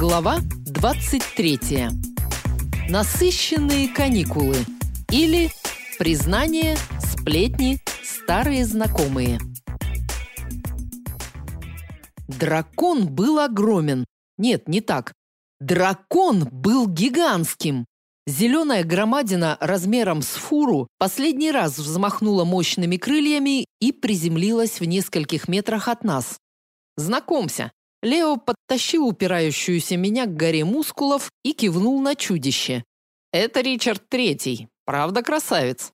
Глава 23. Насыщенные каникулы или признание, сплетни, старые знакомые. Дракон был огромен. Нет, не так. Дракон был гигантским. Зеленая громадина размером с фуру последний раз взмахнула мощными крыльями и приземлилась в нескольких метрах от нас. Знакомься, Лео подтащил упирающуюся меня к горе мускулов и кивнул на чудище. Это Ричард Третий, правда красавец?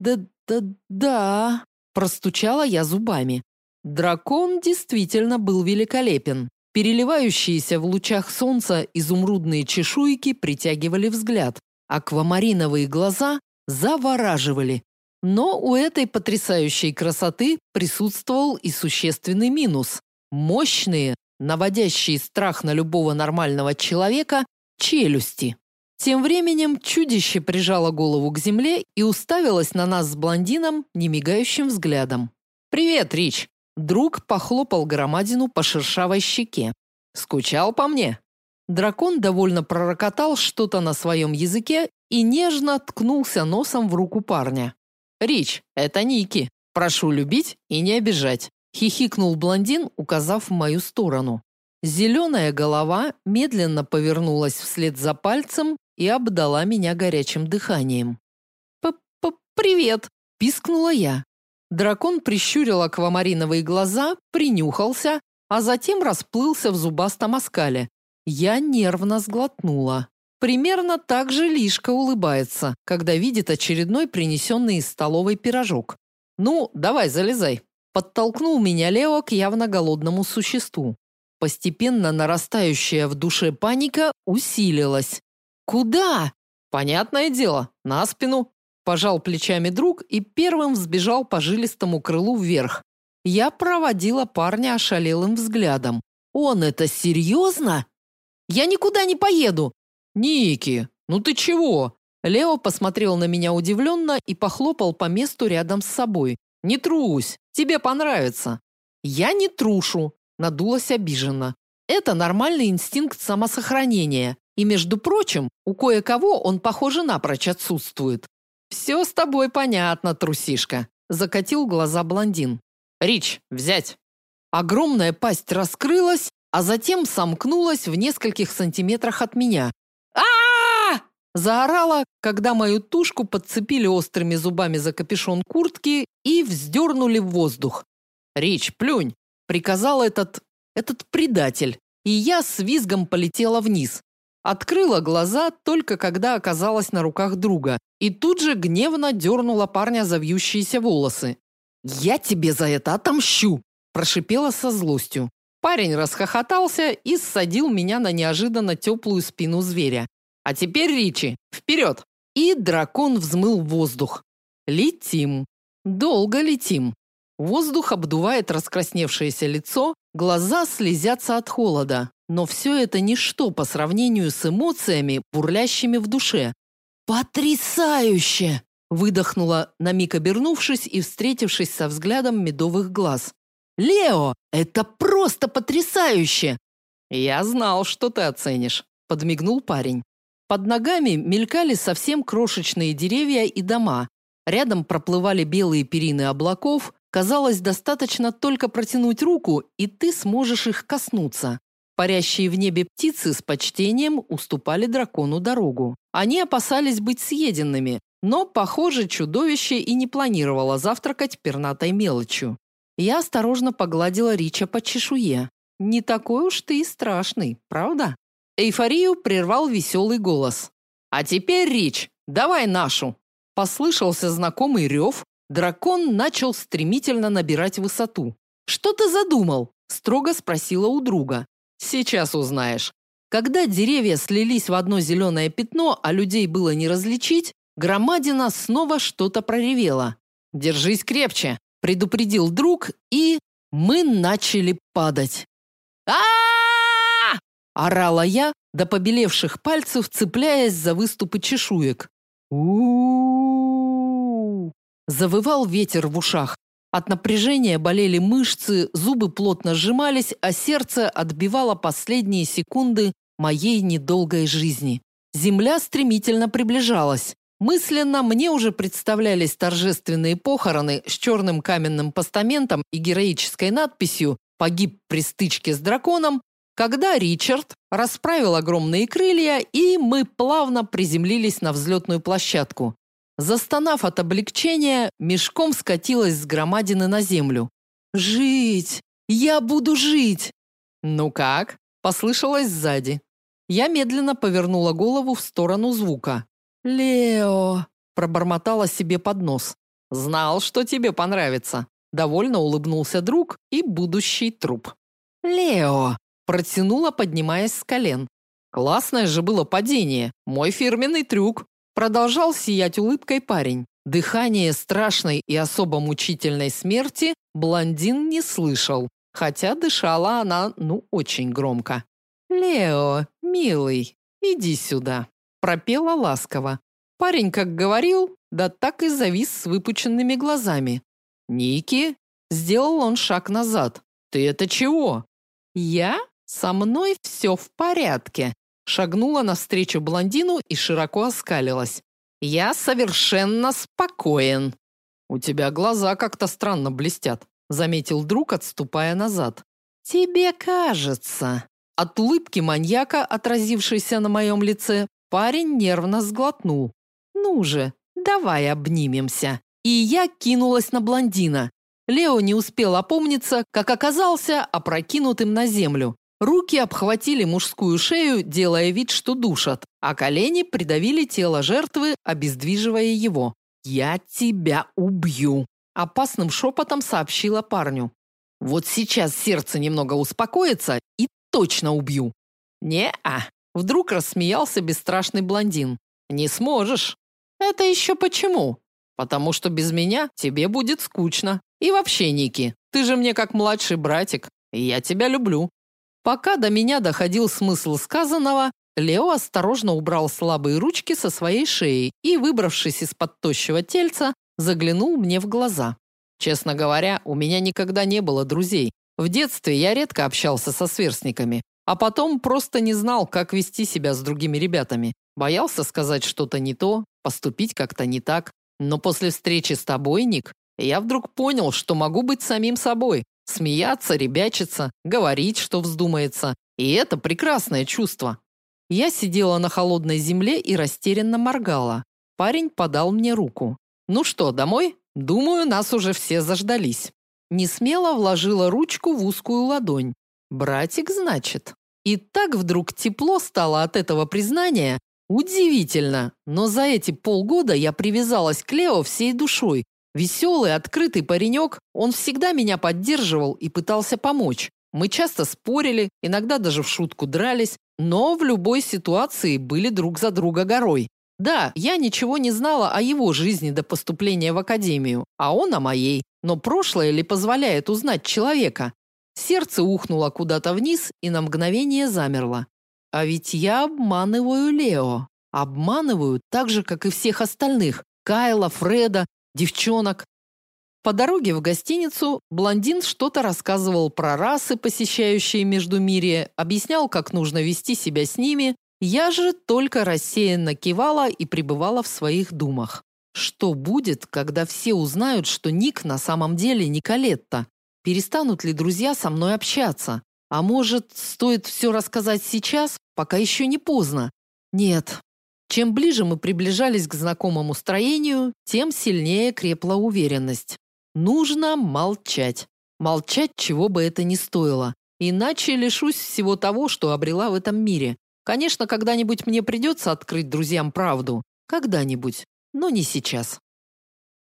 Да, да, да, простучала я зубами. Дракон действительно был великолепен. Переливающиеся в лучах солнца изумрудные чешуйки притягивали взгляд. Аквамариновые глаза завораживали. Но у этой потрясающей красоты присутствовал и существенный минус. Мощные, наводящие страх на любого нормального человека, челюсти. Тем временем чудище прижало голову к земле и уставилось на нас с блондином немигающим взглядом. «Привет, Рич!» Друг похлопал громадину по шершавой щеке. «Скучал по мне?» Дракон довольно пророкотал что-то на своем языке и нежно ткнулся носом в руку парня. «Рич, это Ники. Прошу любить и не обижать хихикнул блондин, указав в мою сторону. Зеленая голова медленно повернулась вслед за пальцем и обдала меня горячим дыханием. П -п «Привет!» – пискнула я. Дракон прищурил аквамариновые глаза, принюхался, а затем расплылся в зубастом оскале. Я нервно сглотнула. Примерно так же Лишка улыбается, когда видит очередной принесенный из столовой пирожок. «Ну, давай, залезай, Подтолкнул меня Лео к явно голодному существу. Постепенно нарастающая в душе паника усилилась. Куда? Понятное дело, на спину. Пожал плечами друг и первым взбежал по жилистому крылу вверх. Я проводила парня ошалелым взглядом. Он это серьезно? Я никуда не поеду. Ники, ну ты чего? Лео посмотрел на меня удивленно и похлопал по месту рядом с собой. Не трусь, тебе понравится. Я не трушу, надулась обиженно. Это нормальный инстинкт самосохранения. И, между прочим, у кое-кого он, похоже, напрочь отсутствует. «Все с тобой понятно, трусишка, закатил глаза блондин. Рич, взять. Огромная пасть раскрылась, а затем сомкнулась в нескольких сантиметрах от меня. Заорала, когда мою тушку подцепили острыми зубами за капюшон куртки и вздернули в воздух. «Рич, плюнь!» – приказал этот... этот предатель. И я с визгом полетела вниз. Открыла глаза только когда оказалась на руках друга и тут же гневно дернула парня за вьющиеся волосы. «Я тебе за это отомщу!» – прошипела со злостью. Парень расхохотался и ссадил меня на неожиданно теплую спину зверя. А теперь, Ричи, вперед!» И дракон взмыл воздух. Летим. Долго летим. Воздух обдувает раскрасневшееся лицо, глаза слезятся от холода. Но все это ничто по сравнению с эмоциями, бурлящими в душе. «Потрясающе!» выдохнула, на миг обернувшись и встретившись со взглядом медовых глаз. «Лео, это просто потрясающе!» «Я знал, что ты оценишь», – подмигнул парень. Под ногами мелькали совсем крошечные деревья и дома. Рядом проплывали белые перины облаков. Казалось, достаточно только протянуть руку, и ты сможешь их коснуться. Парящие в небе птицы с почтением уступали дракону дорогу. Они опасались быть съеденными, но, похоже, чудовище и не планировало завтракать пернатой мелочью. Я осторожно погладила Рича по чешуе. Не такой уж ты и страшный, правда? Эйфорию прервал веселый голос. «А теперь, Рич, давай нашу!» Послышался знакомый рев. Дракон начал стремительно набирать высоту. «Что ты задумал?» – строго спросила у друга. «Сейчас узнаешь». Когда деревья слились в одно зеленое пятно, а людей было не различить, громадина снова что-то проревела. «Держись крепче», – предупредил друг, и мы начали падать. а, -а, -а! Орала я, до побелевших пальцев цепляясь за выступы чешуек. у Завывал ветер в ушах. От напряжения болели мышцы, зубы плотно сжимались, а сердце отбивало последние секунды моей недолгой жизни. Земля стремительно приближалась. Мысленно мне уже представлялись торжественные похороны с черным каменным постаментом и героической надписью «Погиб при стычке с драконом», когда Ричард расправил огромные крылья, и мы плавно приземлились на взлетную площадку. Застонав от облегчения, мешком скатилась с громадины на землю. «Жить! Я буду жить!» «Ну как?» – послышалось сзади. Я медленно повернула голову в сторону звука. «Лео!» – пробормотала себе под нос. «Знал, что тебе понравится!» Довольно улыбнулся друг и будущий труп. «Лео!» – протянула, поднимаясь с колен. «Классное же было падение! Мой фирменный трюк!» Продолжал сиять улыбкой парень. Дыхание страшной и особо мучительной смерти блондин не слышал, хотя дышала она, ну, очень громко. «Лео, милый, иди сюда», – пропела ласково. Парень как говорил, да так и завис с выпученными глазами. «Ники?» – сделал он шаг назад. «Ты это чего?» «Я? Со мной все в порядке», – шагнула навстречу блондину и широко оскалилась. «Я совершенно спокоен». «У тебя глаза как-то странно блестят», – заметил друг, отступая назад. «Тебе кажется», от улыбки маньяка, отразившейся на моем лице, парень нервно сглотнул. «Ну же, давай обнимемся». И я кинулась на блондина. Лео не успел опомниться, как оказался опрокинутым на землю. Руки обхватили мужскую шею, делая вид, что душат, а колени придавили тело жертвы, обездвиживая его. «Я тебя убью», – опасным шепотом сообщила парню. «Вот сейчас сердце немного успокоится, и точно убью. Не-а. Вдруг рассмеялся бесстрашный блондин. Не сможешь. Это еще почему? Потому что без меня тебе будет скучно. И вообще, Ники, ты же мне как младший братик, и я тебя люблю. Пока до меня доходил смысл сказанного, Лео осторожно убрал слабые ручки со своей шеи и, выбравшись из-под тощего тельца, заглянул мне в глаза. Честно говоря, у меня никогда не было друзей, в детстве я редко общался со сверстниками, а потом просто не знал, как вести себя с другими ребятами. Боялся сказать что-то не то, поступить как-то не так. Но после встречи с тобой, Ник, я вдруг понял, что могу быть самим собой, смеяться, ребячиться, говорить, что вздумается. И это прекрасное чувство. Я сидела на холодной земле и растерянно моргала. Парень подал мне руку. Ну что, домой? Думаю, нас уже все заждались. Не смело вложила ручку в узкую ладонь. Братик, значит. И так вдруг тепло стало от этого признания. Удивительно, но за эти полгода я привязалась к Лео всей душой. Веселый, открытый паренек, он всегда меня поддерживал и пытался помочь. Мы часто спорили, иногда даже в шутку дрались, но в любой ситуации были друг за друга горой. Да, я ничего не знала о его жизни до поступления в академию, а он о моей. Но прошлое ли позволяет узнать человека? Сердце ухнуло куда-то вниз и на мгновение замерло. А ведь я обманываю Лео. Обманываю так же, как и всех остальных. Кайла, Фреда, девчонок. По дороге в гостиницу блондин что-то рассказывал про расы, посещающие Междумирье, объяснял, как нужно вести себя с ними, я же только рассеянно кивала и пребывала в своих думах. Что будет, когда все узнают, что Ник на самом деле Николетта? Перестанут ли друзья со мной общаться? А может, стоит все рассказать сейчас, пока еще не поздно? Нет. Чем ближе мы приближались к знакомому строению, тем сильнее крепла уверенность. Нужно молчать. Молчать, чего бы это ни стоило. Иначе лишусь всего того, что обрела в этом мире. Конечно, когда-нибудь мне придется открыть друзьям правду. Когда-нибудь. Но не сейчас.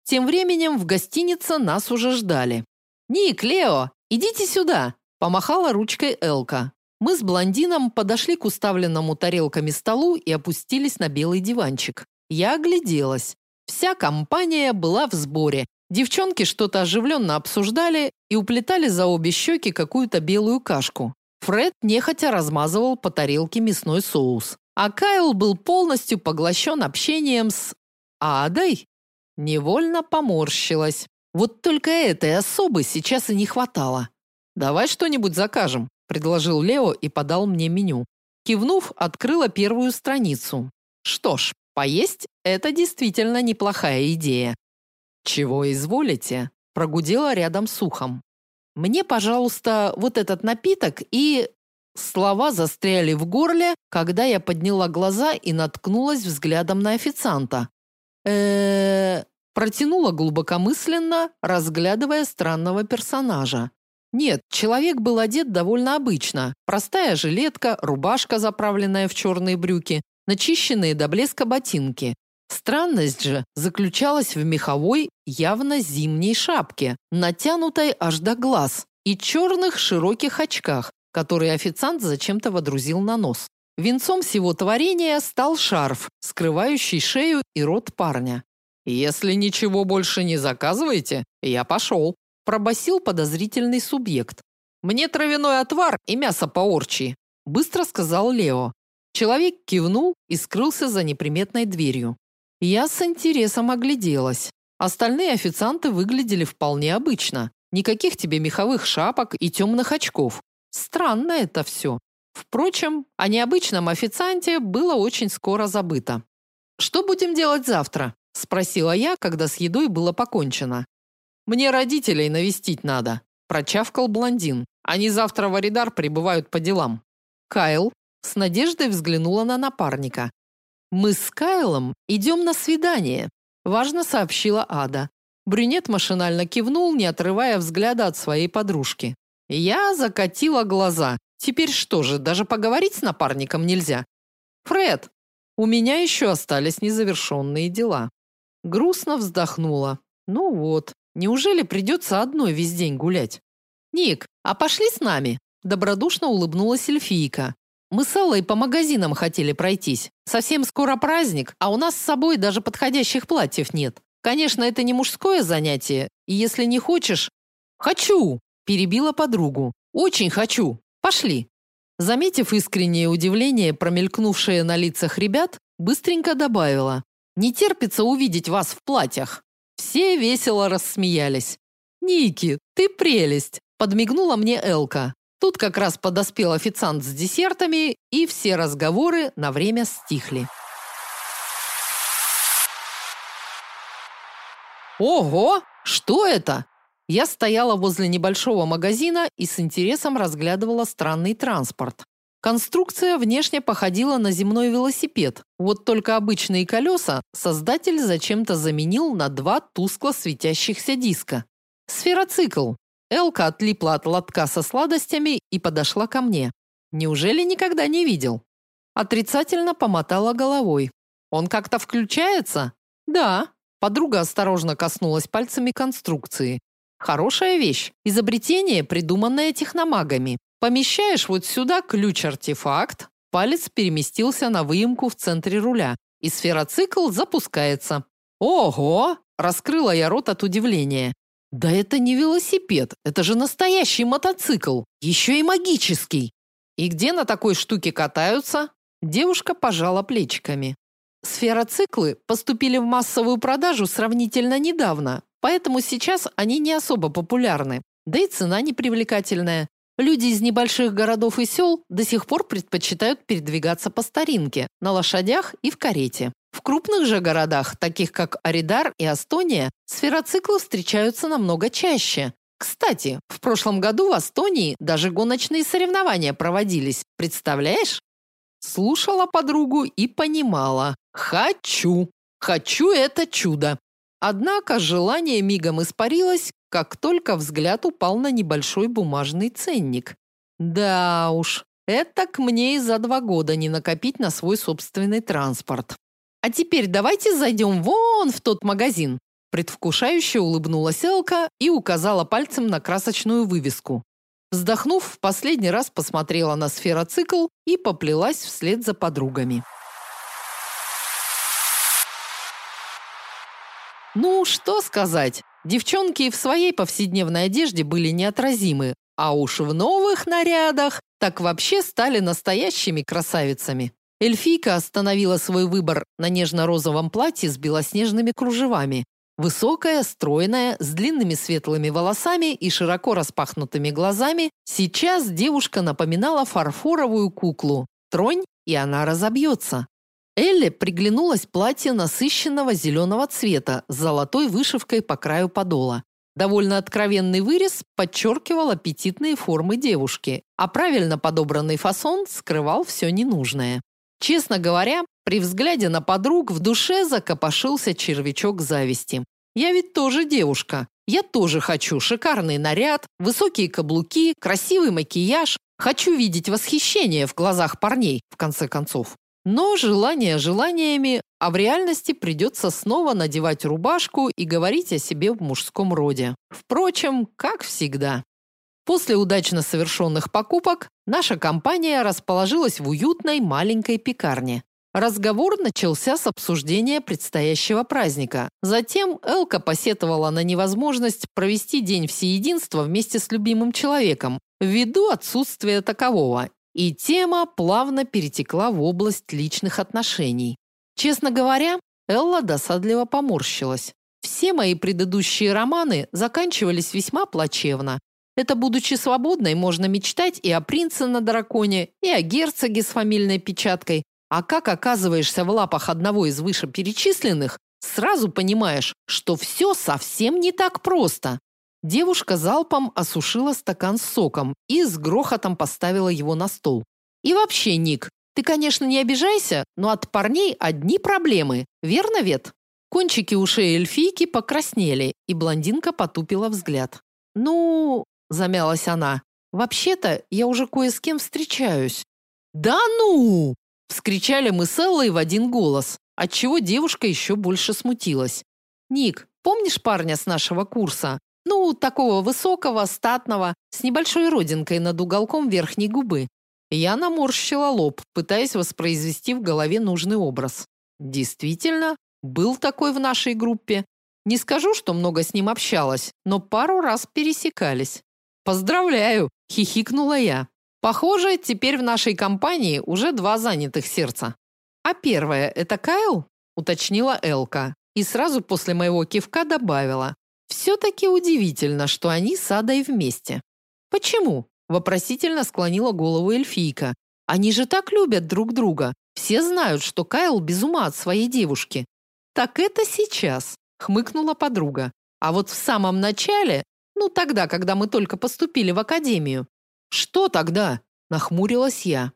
Тем временем в гостинице нас уже ждали. «Ник, Лео, идите сюда!» – помахала ручкой Элка. Мы с блондином подошли к уставленному тарелками столу и опустились на белый диванчик. Я огляделась. Вся компания была в сборе. Девчонки что-то оживленно обсуждали и уплетали за обе щеки какую-то белую кашку. Фред нехотя размазывал по тарелке мясной соус, а Кайл был полностью поглощен общением с Адой. Невольно поморщилась. Вот только этой особы сейчас и не хватало. Давай что-нибудь закажем, предложил Лео и подал мне меню. Кивнув, открыла первую страницу. Что ж, поесть это действительно неплохая идея. Чего изволите? прогудела рядом с ухом. Мне, пожалуйста, вот этот напиток и Слова застряли в горле, когда я подняла глаза и наткнулась взглядом на официанта. э протянула глубокомысленно, разглядывая странного персонажа. Нет, человек был одет довольно обычно. Простая жилетка, рубашка, заправленная в черные брюки, начищенные до блеска ботинки. Странность же заключалась в меховой, явно зимней шапке, натянутой аж до глаз, и черных широких очках, который официант зачем-то водрузил на нос. Венцом всего творения стал шарф, скрывающий шею и рот парня. Если ничего больше не заказываете, я пошел», – пробасил подозрительный субъект. Мне травяной отвар и мясо по-орчи, быстро сказал Лео. Человек кивнул и скрылся за неприметной дверью. Я с интересом огляделась. Остальные официанты выглядели вполне обычно. Никаких тебе меховых шапок и темных очков. Странно это все. Впрочем, о необычном официанте было очень скоро забыто. Что будем делать завтра? спросила я, когда с едой было покончено. Мне родителей навестить надо, прочавкал блондин. Они завтра в Аридар прибывают по делам. Кайл с надеждой взглянула на напарника. Мы с Кайлом идем на свидание, важно сообщила Ада. Брюнет машинально кивнул, не отрывая взгляда от своей подружки. Я закатила глаза. Теперь что же, даже поговорить с напарником нельзя? Фред, у меня еще остались незавершенные дела. Грустно вздохнула. Ну вот, неужели придется одной весь день гулять? Ник, а пошли с нами? Добродушно улыбнулась эльфийка. Мы с Эллой по магазинам хотели пройтись. Совсем скоро праздник, а у нас с собой даже подходящих платьев нет. Конечно, это не мужское занятие, и если не хочешь... Хочу! Перебила подругу. Очень хочу. Пошли. Заметив искреннее удивление, промелькнувшее на лицах ребят, быстренько добавила: "Не терпится увидеть вас в платьях". Все весело рассмеялись. "Ники, ты прелесть", подмигнула мне Элка. Тут как раз подоспел официант с десертами, и все разговоры на время стихли. Ого, что это? Я стояла возле небольшого магазина и с интересом разглядывала странный транспорт. Конструкция внешне походила на земной велосипед. Вот только обычные колеса создатель зачем-то заменил на два тускло светящихся диска. Сфероцикл. Элка отлипла от лотка со сладостями и подошла ко мне. Неужели никогда не видел? Отрицательно помотала головой. Он как-то включается? Да. Подруга осторожно коснулась пальцами конструкции. Хорошая вещь. Изобретение, придуманное техномагами. Помещаешь вот сюда ключ-артефакт, палец переместился на выемку в центре руля, и сфероцикл запускается. Ого! Раскрыла я рот от удивления. Да это не велосипед, это же настоящий мотоцикл, еще и магический. И где на такой штуке катаются? Девушка пожала плечиками. Сфероциклы поступили в массовую продажу сравнительно недавно, Поэтому сейчас они не особо популярны, да и цена непривлекательная. Люди из небольших городов и сел до сих пор предпочитают передвигаться по старинке, на лошадях и в карете. В крупных же городах, таких как Аридар и Астония, сфероциклы встречаются намного чаще. Кстати, в прошлом году в Астонии даже гоночные соревнования проводились. Представляешь? Слушала подругу и понимала. Хочу. Хочу это чудо. Однако желание мигом испарилось, как только взгляд упал на небольшой бумажный ценник. Да уж, это к мне и за два года не накопить на свой собственный транспорт. А теперь давайте зайдем вон в тот магазин. Предвкушающе улыбнулась Элка и указала пальцем на красочную вывеску. Вздохнув, в последний раз посмотрела на сфероцикл и поплелась вслед за подругами. Ну, что сказать? Девчонки в своей повседневной одежде были неотразимы, а уж в новых нарядах так вообще стали настоящими красавицами. Эльфийка остановила свой выбор на нежно-розовом платье с белоснежными кружевами. Высокая, стройная, с длинными светлыми волосами и широко распахнутыми глазами, сейчас девушка напоминала фарфоровую куклу. тронь, и она разобьется. Элли приглянулось платье насыщенного зеленого цвета с золотой вышивкой по краю подола. Довольно откровенный вырез подчеркивал аппетитные формы девушки, а правильно подобранный фасон скрывал все ненужное. Честно говоря, при взгляде на подруг в душе закопошился червячок зависти. Я ведь тоже девушка. Я тоже хочу шикарный наряд, высокие каблуки, красивый макияж. Хочу видеть восхищение в глазах парней, в конце концов. Но желания желаниями, а в реальности придется снова надевать рубашку и говорить о себе в мужском роде. Впрочем, как всегда. После удачно совершенных покупок наша компания расположилась в уютной маленькой пекарне. Разговор начался с обсуждения предстоящего праздника. Затем Элка посетовала на невозможность провести день всеединства вместе с любимым человеком ввиду отсутствия такового и тема плавно перетекла в область личных отношений. Честно говоря, Элла досадливо поморщилась. Все мои предыдущие романы заканчивались весьма плачевно. Это будучи свободной, можно мечтать и о принце на драконе, и о герцоге с фамильной печаткой. А как оказываешься в лапах одного из вышеперечисленных, сразу понимаешь, что все совсем не так просто. Девушка залпом осушила стакан с соком и с грохотом поставила его на стол. И вообще, Ник, ты, конечно, не обижайся, но от парней одни проблемы, верно, Вет? Кончики ушей эльфийки покраснели, и блондинка потупила взгляд. Ну, замялась она. Вообще-то, я уже кое с кем встречаюсь. Да ну! вскричали мы с Эллой в один голос, отчего девушка еще больше смутилась. Ник, помнишь парня с нашего курса? Ну, такого высокого, статного, с небольшой родинкой над уголком верхней губы. Я наморщила лоб, пытаясь воспроизвести в голове нужный образ. Действительно, был такой в нашей группе. Не скажу, что много с ним общалась, но пару раз пересекались. Поздравляю, хихикнула я. Похоже, теперь в нашей компании уже два занятых сердца. А первое это Кайл? уточнила Элка и сразу после моего кивка добавила: все-таки удивительно, что они с Адой вместе. Почему? Вопросительно склонила голову эльфийка. Они же так любят друг друга. Все знают, что Кайл без ума от своей девушки. Так это сейчас, хмыкнула подруга. А вот в самом начале, ну тогда, когда мы только поступили в академию. Что тогда? нахмурилась я.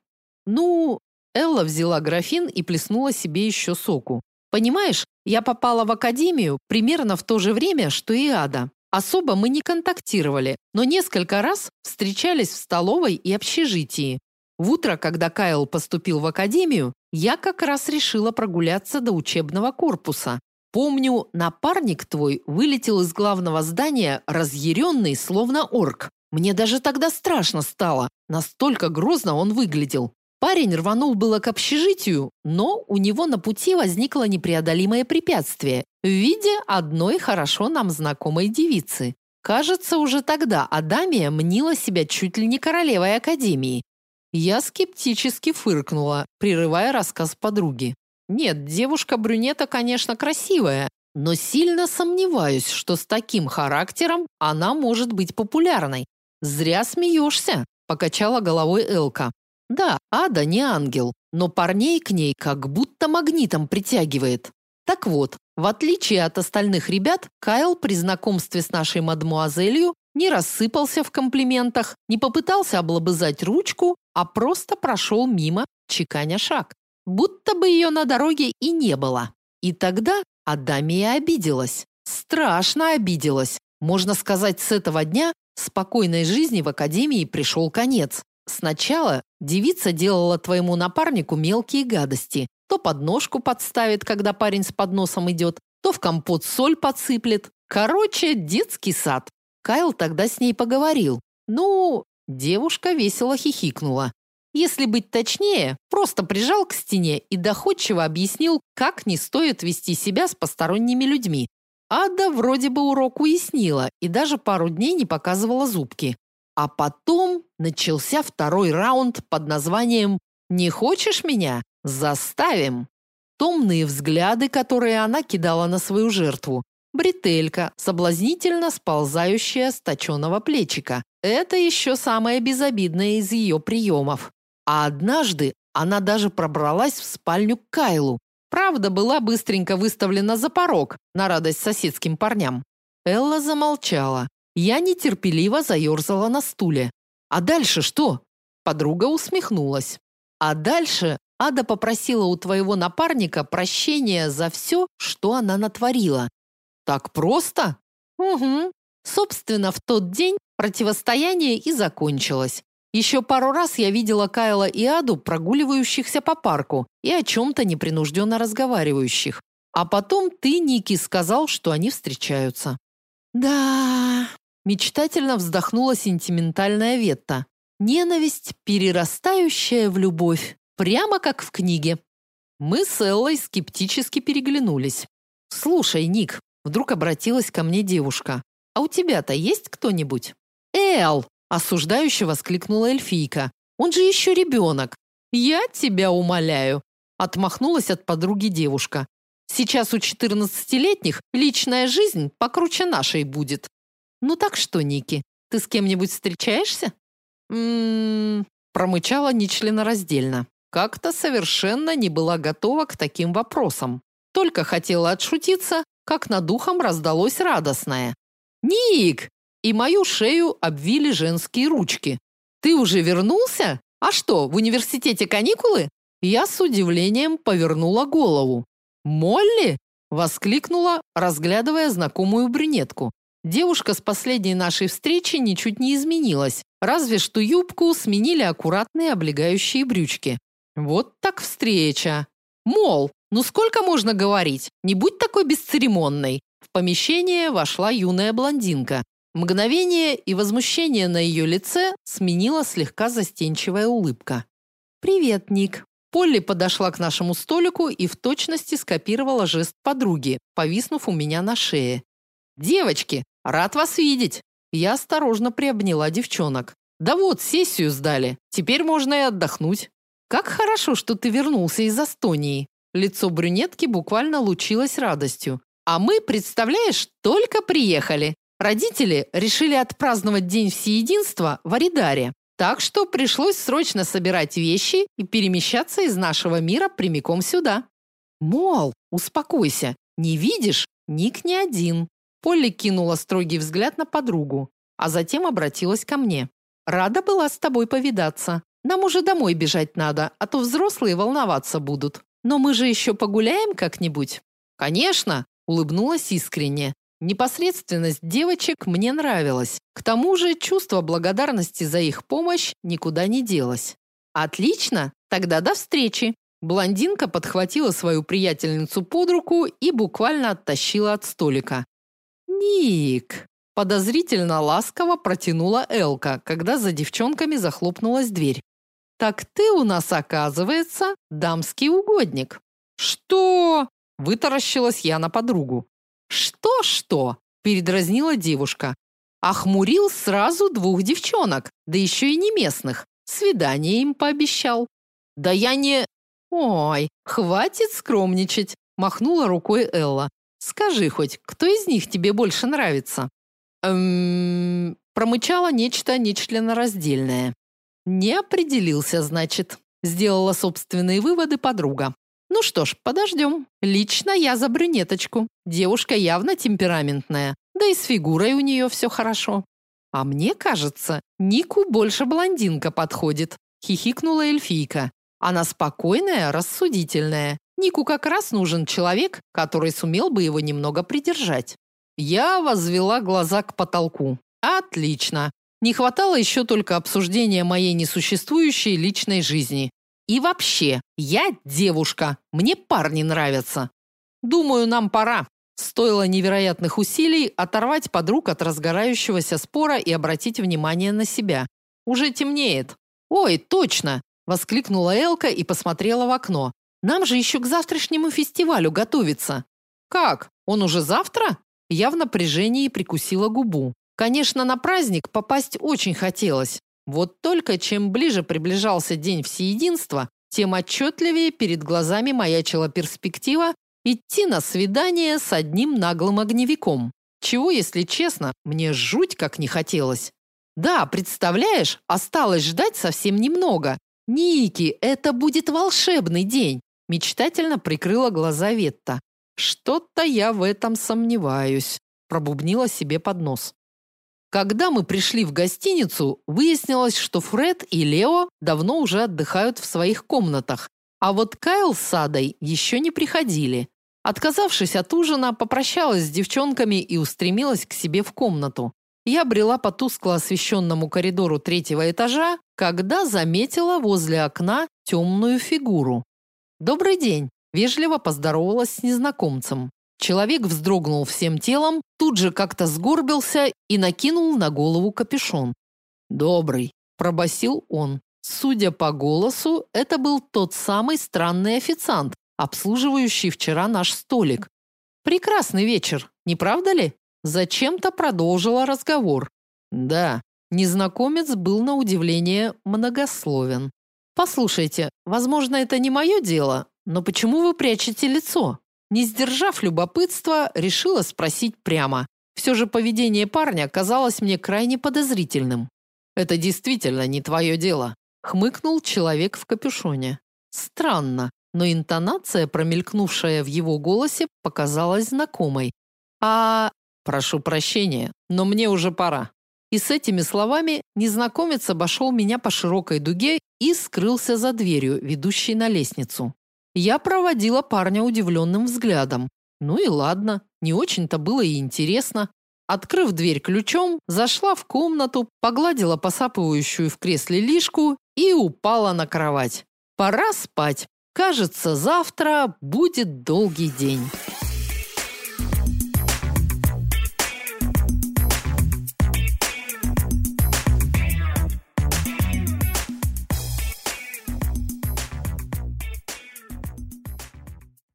Ну, Элла взяла графин и плеснула себе еще соку. Понимаешь, я попала в академию примерно в то же время, что и Ада. Особо мы не контактировали, но несколько раз встречались в столовой и общежитии. В утро, когда Кайл поступил в академию, я как раз решила прогуляться до учебного корпуса. Помню, напарник твой вылетел из главного здания разъяренный, словно орк. Мне даже тогда страшно стало, настолько грозно он выглядел. Парень рванул было к общежитию, но у него на пути возникло непреодолимое препятствие в виде одной хорошо нам знакомой девицы. Кажется, уже тогда Адамия мнила себя чуть ли не королевой академии. Я скептически фыркнула, прерывая рассказ подруги. Нет, девушка-брюнета, конечно, красивая, но сильно сомневаюсь, что с таким характером она может быть популярной. Зря смеешься», – покачала головой Элка. Да, Ада не ангел, но парней к ней как будто магнитом притягивает. Так вот, в отличие от остальных ребят, Кайл при знакомстве с нашей мадмуазелью не рассыпался в комплиментах, не попытался облобызать ручку, а просто прошел мимо, чеканя шаг. Будто бы ее на дороге и не было. И тогда Адамия обиделась. Страшно обиделась. Можно сказать, с этого дня спокойной жизни в академии пришел конец. Сначала девица делала твоему напарнику мелкие гадости. То подножку подставит, когда парень с подносом идет, то в компот соль подсыплет. Короче, детский сад. Кайл тогда с ней поговорил. Ну, девушка весело хихикнула. Если быть точнее, просто прижал к стене и доходчиво объяснил, как не стоит вести себя с посторонними людьми. Ада вроде бы урок уяснила и даже пару дней не показывала зубки. А потом начался второй раунд под названием «Не хочешь меня? Заставим!». Томные взгляды, которые она кидала на свою жертву. Бретелька, соблазнительно сползающая с точеного плечика. Это еще самое безобидное из ее приемов. А однажды Она даже пробралась в спальню к Кайлу. Правда, была быстренько выставлена за порог, на радость соседским парням. Элла замолчала. Я нетерпеливо заерзала на стуле. А дальше что? Подруга усмехнулась. А дальше Ада попросила у твоего напарника прощения за все, что она натворила. Так просто? Угу. Собственно, в тот день противостояние и закончилось. Еще пару раз я видела Кайла и Аду прогуливающихся по парку и о чем-то непринужденно разговаривающих. А потом ты, Ники, сказал, что они встречаются. Да, мечтательно вздохнула сентиментальная Ветта. Ненависть, перерастающая в любовь, прямо как в книге. Мы с Эллой скептически переглянулись. Слушай, Ник, вдруг обратилась ко мне девушка. А у тебя-то есть кто-нибудь? Эл, осуждающе воскликнула эльфийка. Он же еще ребенок. Я тебя умоляю, отмахнулась от подруги девушка. Сейчас у четырнадцатилетних личная жизнь покруче нашей будет. Ну так что, Ники, ты с кем-нибудь встречаешься? М-м, промычала нечленораздельно. Как-то совершенно не была готова к таким вопросам. Только хотела отшутиться, как над духом раздалось радостное: "Ник!" И мою шею обвили женские ручки. "Ты уже вернулся? А что, в университете каникулы?" Я с удивлением повернула голову. "Молли?" воскликнула, разглядывая знакомую брюнетку. Девушка с последней нашей встречи ничуть не изменилась, разве что юбку сменили аккуратные облегающие брючки. Вот так встреча. Мол, ну сколько можно говорить? Не будь такой бесцеремонной. В помещение вошла юная блондинка. Мгновение и возмущение на ее лице сменила слегка застенчивая улыбка. Привет, Ник. Полли подошла к нашему столику и в точности скопировала жест подруги, повиснув у меня на шее. Девочки, рад вас видеть. Я осторожно приобняла девчонок. Да вот, сессию сдали. Теперь можно и отдохнуть. Как хорошо, что ты вернулся из Эстонии. Лицо брюнетки буквально лучилось радостью. А мы, представляешь, только приехали. Родители решили отпраздновать День всеединства в Аридаре. Так что пришлось срочно собирать вещи и перемещаться из нашего мира прямиком сюда. Мол, успокойся. Не видишь? Ник не один. Полли кинула строгий взгляд на подругу, а затем обратилась ко мне. Рада была с тобой повидаться. Нам уже домой бежать надо, а то взрослые волноваться будут. Но мы же еще погуляем как-нибудь. Конечно, улыбнулась искренне. Непосредственность девочек мне нравилась. К тому же чувство благодарности за их помощь никуда не делось. Отлично, тогда до встречи. Блондинка подхватила свою приятельницу под руку и буквально оттащила от столика. Ник, подозрительно ласково протянула Элка, когда за девчонками захлопнулась дверь. Так ты у нас, оказывается, дамский угодник. Что? Вытаращилась я на подругу. Что-что? передразнила девушка. Охмурил сразу двух девчонок, да еще и не местных. Свидание им пообещал. Да я не Ой, хватит скромничать, махнула рукой Элла. Скажи хоть, кто из них тебе больше нравится? Эм, промычала нечто нечленораздельное. Не определился, значит. Сделала собственные выводы подруга. Ну что ж, подождем. Лично я за брюнеточку. Девушка явно темпераментная, да и с фигурой у нее все хорошо. А мне кажется, Нику больше блондинка подходит, хихикнула эльфийка. Она спокойная, рассудительная. Нику как раз нужен человек, который сумел бы его немного придержать. Я возвела глаза к потолку. Отлично. Не хватало еще только обсуждения моей несуществующей личной жизни. И вообще, я девушка, мне парни нравятся. Думаю, нам пора. Стоило невероятных усилий оторвать подруг от разгорающегося спора и обратить внимание на себя. Уже темнеет. Ой, точно, воскликнула Элка и посмотрела в окно. Нам же еще к завтрашнему фестивалю готовиться. Как? Он уже завтра? Я в напряжении прикусила губу. Конечно, на праздник попасть очень хотелось. Вот только чем ближе приближался день всеединства, тем отчетливее перед глазами маячила перспектива идти на свидание с одним наглым огневиком. Чего, если честно, мне жуть как не хотелось. Да, представляешь, осталось ждать совсем немного. Ники, это будет волшебный день, мечтательно прикрыла глаза Ветта. Что-то я в этом сомневаюсь, пробубнила себе под нос. Когда мы пришли в гостиницу, выяснилось, что Фред и Лео давно уже отдыхают в своих комнатах, а вот Кайл с Садой еще не приходили. Отказавшись от ужина, попрощалась с девчонками и устремилась к себе в комнату. Я брела по тускло освещенному коридору третьего этажа, когда заметила возле окна темную фигуру. «Добрый день!» – вежливо поздоровалась с незнакомцем. Человек вздрогнул всем телом, тут же как-то сгорбился и накинул на голову капюшон. «Добрый!» – пробасил он. Судя по голосу, это был тот самый странный официант, обслуживающий вчера наш столик. Прекрасный вечер, не правда ли? Зачем-то продолжила разговор. Да, незнакомец был на удивление многословен. Послушайте, возможно, это не мое дело, но почему вы прячете лицо? Не сдержав любопытства, решила спросить прямо. Все же поведение парня казалось мне крайне подозрительным. Это действительно не твое дело, хмыкнул человек в капюшоне. Странно, но интонация, промелькнувшая в его голосе, показалась знакомой. А Прошу прощения, но мне уже пора. И с этими словами незнакомец обошел меня по широкой дуге и скрылся за дверью, ведущей на лестницу. Я проводила парня удивленным взглядом. Ну и ладно, не очень-то было и интересно. Открыв дверь ключом, зашла в комнату, погладила посапывающую в кресле лишку и упала на кровать. Пора спать. Кажется, завтра будет долгий день.